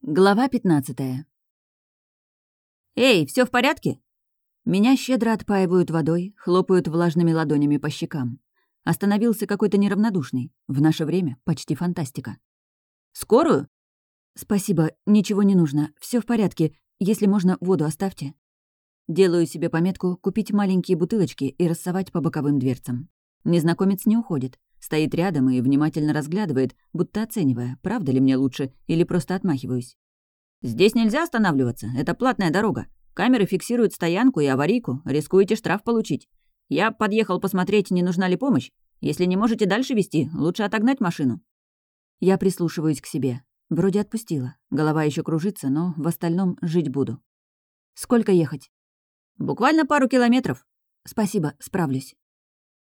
Глава 15 «Эй, все в порядке?» Меня щедро отпаивают водой, хлопают влажными ладонями по щекам. Остановился какой-то неравнодушный. В наше время почти фантастика. «Скорую?» «Спасибо, ничего не нужно. все в порядке. Если можно, воду оставьте». Делаю себе пометку купить маленькие бутылочки и рассовать по боковым дверцам. Незнакомец не уходит. Стоит рядом и внимательно разглядывает, будто оценивая, правда ли мне лучше или просто отмахиваюсь. «Здесь нельзя останавливаться, это платная дорога. Камеры фиксируют стоянку и аварийку, рискуете штраф получить. Я подъехал посмотреть, не нужна ли помощь. Если не можете дальше вести, лучше отогнать машину». Я прислушиваюсь к себе. Вроде отпустила. Голова еще кружится, но в остальном жить буду. «Сколько ехать?» «Буквально пару километров». «Спасибо, справлюсь».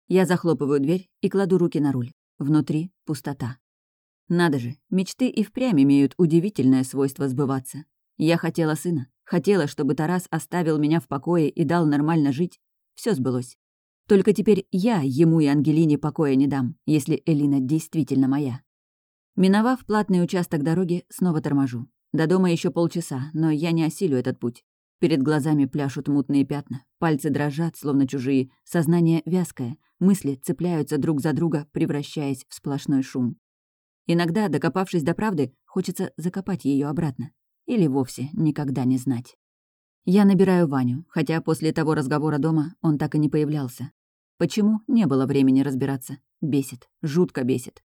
Я захлопываю дверь и кладу руки на руль. Внутри пустота. Надо же, мечты и впрямь имеют удивительное свойство сбываться. Я хотела сына, хотела, чтобы Тарас оставил меня в покое и дал нормально жить. Все сбылось. Только теперь я ему и Ангелине покоя не дам, если Элина действительно моя. Миновав платный участок дороги, снова торможу. До дома еще полчаса, но я не осилю этот путь. Перед глазами пляшут мутные пятна, пальцы дрожат, словно чужие, сознание вязкое, мысли цепляются друг за друга, превращаясь в сплошной шум. Иногда, докопавшись до правды, хочется закопать ее обратно. Или вовсе никогда не знать. Я набираю Ваню, хотя после того разговора дома он так и не появлялся. Почему? Не было времени разбираться. Бесит, жутко бесит.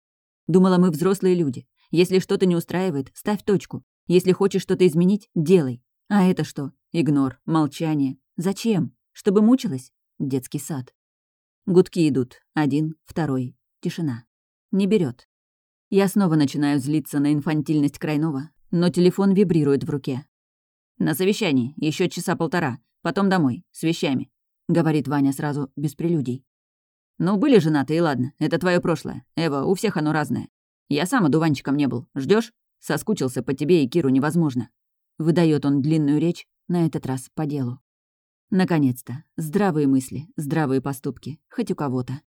Думала, мы взрослые люди. Если что-то не устраивает, ставь точку. Если хочешь что-то изменить, делай. А это что? Игнор, молчание. Зачем? Чтобы мучилась? Детский сад. Гудки идут. Один, второй. Тишина. Не берет. Я снова начинаю злиться на инфантильность Крайнова, но телефон вибрирует в руке. «На совещании. еще часа полтора. Потом домой. С вещами», — говорит Ваня сразу, без прелюдий. «Ну, были женаты, и ладно. Это твое прошлое. Эва, у всех оно разное. Я сам одуванчиком не был. Ждешь? Соскучился по тебе и Киру невозможно. Выдает он длинную речь, на этот раз по делу. Наконец-то. Здравые мысли, здравые поступки. Хоть у кого-то.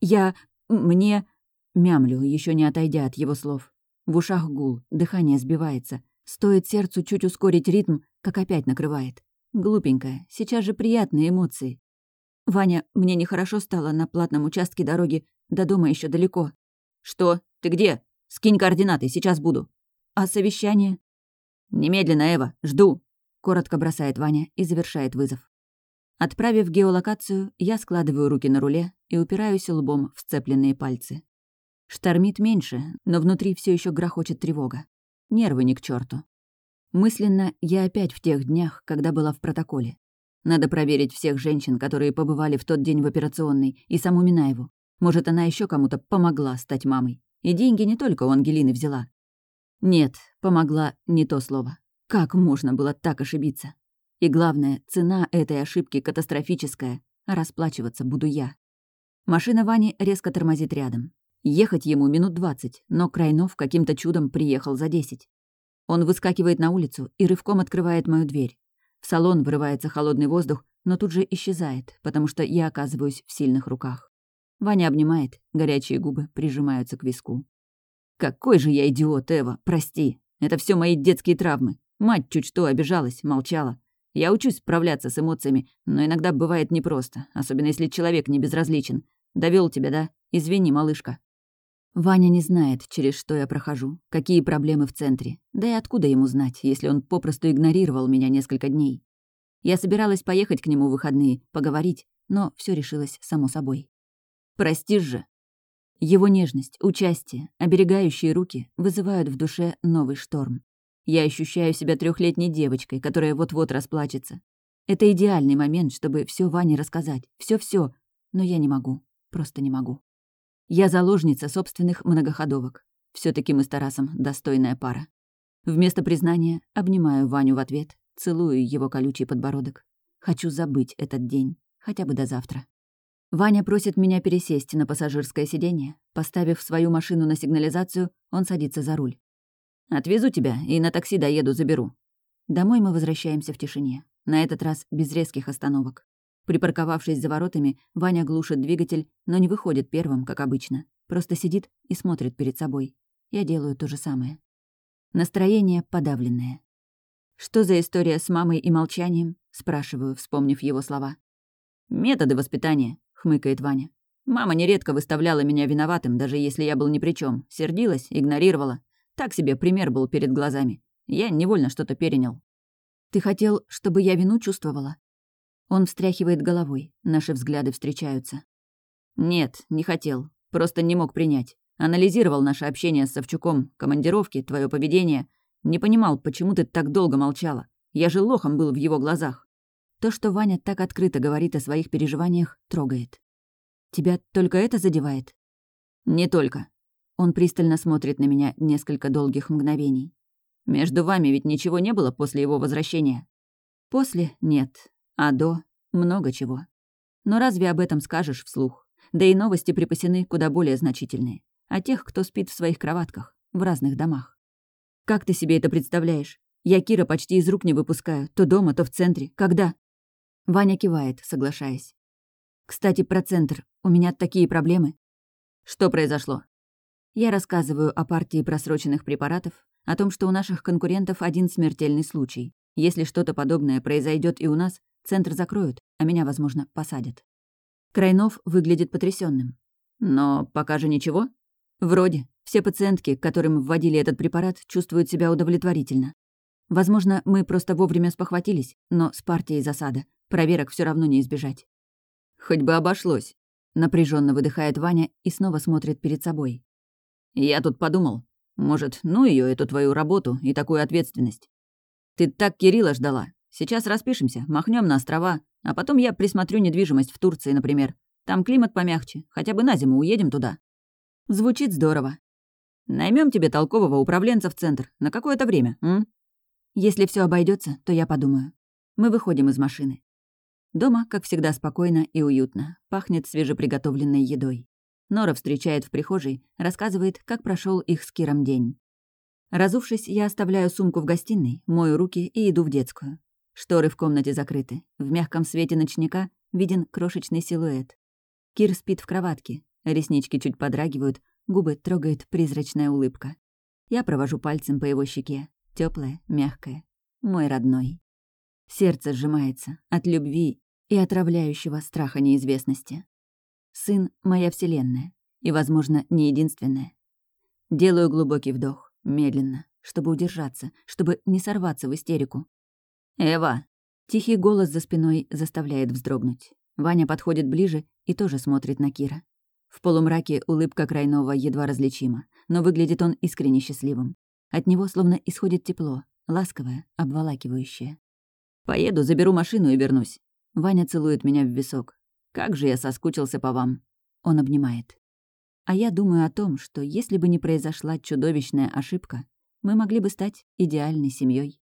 Я... мне... Мямлю, еще не отойдя от его слов. В ушах гул, дыхание сбивается. Стоит сердцу чуть ускорить ритм, как опять накрывает. Глупенькая, сейчас же приятные эмоции. «Ваня, мне нехорошо стало на платном участке дороги, до дома еще далеко». «Что? Ты где? Скинь координаты, сейчас буду». «А совещание?» «Немедленно, Эва, жду!» — коротко бросает Ваня и завершает вызов. Отправив геолокацию, я складываю руки на руле и упираюсь лбом в сцепленные пальцы. Штормит меньше, но внутри все еще грохочет тревога. Нервы ни к черту. Мысленно я опять в тех днях, когда была в протоколе. Надо проверить всех женщин, которые побывали в тот день в операционной, и саму Минаеву. Может, она еще кому-то помогла стать мамой. И деньги не только у Ангелины взяла. Нет, помогла не то слово. Как можно было так ошибиться? И главное, цена этой ошибки катастрофическая, расплачиваться буду я. Машина Вани резко тормозит рядом. Ехать ему минут двадцать, но Крайнов каким-то чудом приехал за десять. Он выскакивает на улицу и рывком открывает мою дверь. В салон врывается холодный воздух, но тут же исчезает, потому что я оказываюсь в сильных руках. Ваня обнимает, горячие губы прижимаются к виску. «Какой же я идиот, Эва, прости. Это все мои детские травмы. Мать чуть что обижалась, молчала. Я учусь справляться с эмоциями, но иногда бывает непросто, особенно если человек не безразличен. Довел тебя, да? Извини, малышка». Ваня не знает, через что я прохожу, какие проблемы в центре. Да и откуда ему знать, если он попросту игнорировал меня несколько дней. Я собиралась поехать к нему в выходные, поговорить, но все решилось само собой. «Простишь же?» Его нежность, участие, оберегающие руки вызывают в душе новый шторм. Я ощущаю себя трехлетней девочкой, которая вот-вот расплачется. Это идеальный момент, чтобы все Ване рассказать, все все но я не могу, просто не могу. Я заложница собственных многоходовок. все таки мы с Тарасом достойная пара. Вместо признания обнимаю Ваню в ответ, целую его колючий подбородок. Хочу забыть этот день, хотя бы до завтра. Ваня просит меня пересесть на пассажирское сиденье. Поставив свою машину на сигнализацию, он садится за руль. «Отвезу тебя и на такси доеду, заберу». Домой мы возвращаемся в тишине. На этот раз без резких остановок. Припарковавшись за воротами, Ваня глушит двигатель, но не выходит первым, как обычно. Просто сидит и смотрит перед собой. Я делаю то же самое. Настроение подавленное. «Что за история с мамой и молчанием?» — спрашиваю, вспомнив его слова. «Методы воспитания», — хмыкает Ваня. «Мама нередко выставляла меня виноватым, даже если я был ни при чем. Сердилась, игнорировала. Так себе пример был перед глазами. Я невольно что-то перенял. «Ты хотел, чтобы я вину чувствовала?» Он встряхивает головой, наши взгляды встречаются. «Нет, не хотел. Просто не мог принять. Анализировал наше общение с Савчуком, командировки, твое поведение. Не понимал, почему ты так долго молчала. Я же лохом был в его глазах. То, что Ваня так открыто говорит о своих переживаниях, трогает. Тебя только это задевает? Не только. Он пристально смотрит на меня несколько долгих мгновений. Между вами ведь ничего не было после его возвращения? После — нет. А до — много чего. Но разве об этом скажешь вслух? Да и новости припасены куда более значительные. О тех, кто спит в своих кроватках, в разных домах. Как ты себе это представляешь? Я Кира почти из рук не выпускаю, то дома, то в центре. Когда? Ваня кивает, соглашаясь. Кстати, про центр. У меня такие проблемы. Что произошло? Я рассказываю о партии просроченных препаратов, о том, что у наших конкурентов один смертельный случай. Если что-то подобное произойдет и у нас, центр закроют, а меня, возможно, посадят. Крайнов выглядит потрясенным. Но пока же ничего? Вроде. Все пациентки, которым вводили этот препарат, чувствуют себя удовлетворительно. Возможно, мы просто вовремя спохватились, но с партией засада. Проверок все равно не избежать. Хоть бы обошлось. Напряженно выдыхает Ваня и снова смотрит перед собой. Я тут подумал, может, ну ее эту твою работу и такую ответственность. Ты так Кирилла ждала. Сейчас распишемся, махнем на острова, а потом я присмотрю недвижимость в Турции, например. Там климат помягче, хотя бы на зиму уедем туда. Звучит здорово. Наймем тебе толкового управленца в центр на какое-то время, м? Если все обойдется, то я подумаю. Мы выходим из машины. Дома, как всегда, спокойно и уютно. Пахнет свежеприготовленной едой. Нора встречает в прихожей, рассказывает, как прошел их с Киром день. Разувшись, я оставляю сумку в гостиной, мою руки и иду в детскую. Шторы в комнате закрыты. В мягком свете ночника виден крошечный силуэт. Кир спит в кроватке. Реснички чуть подрагивают, губы трогает призрачная улыбка. Я провожу пальцем по его щеке. теплое, мягкое. Мой родной. Сердце сжимается от любви и отравляющего страха неизвестности. Сын — моя вселенная. И, возможно, не единственная. Делаю глубокий вдох, медленно, чтобы удержаться, чтобы не сорваться в истерику. «Эва!» Тихий голос за спиной заставляет вздрогнуть. Ваня подходит ближе и тоже смотрит на Кира. В полумраке улыбка Крайнова едва различима, но выглядит он искренне счастливым. От него словно исходит тепло, ласковое, обволакивающее. «Поеду, заберу машину и вернусь». Ваня целует меня в висок, как же я соскучился по вам!» Он обнимает. А я думаю о том, что если бы не произошла чудовищная ошибка, мы могли бы стать идеальной семьей.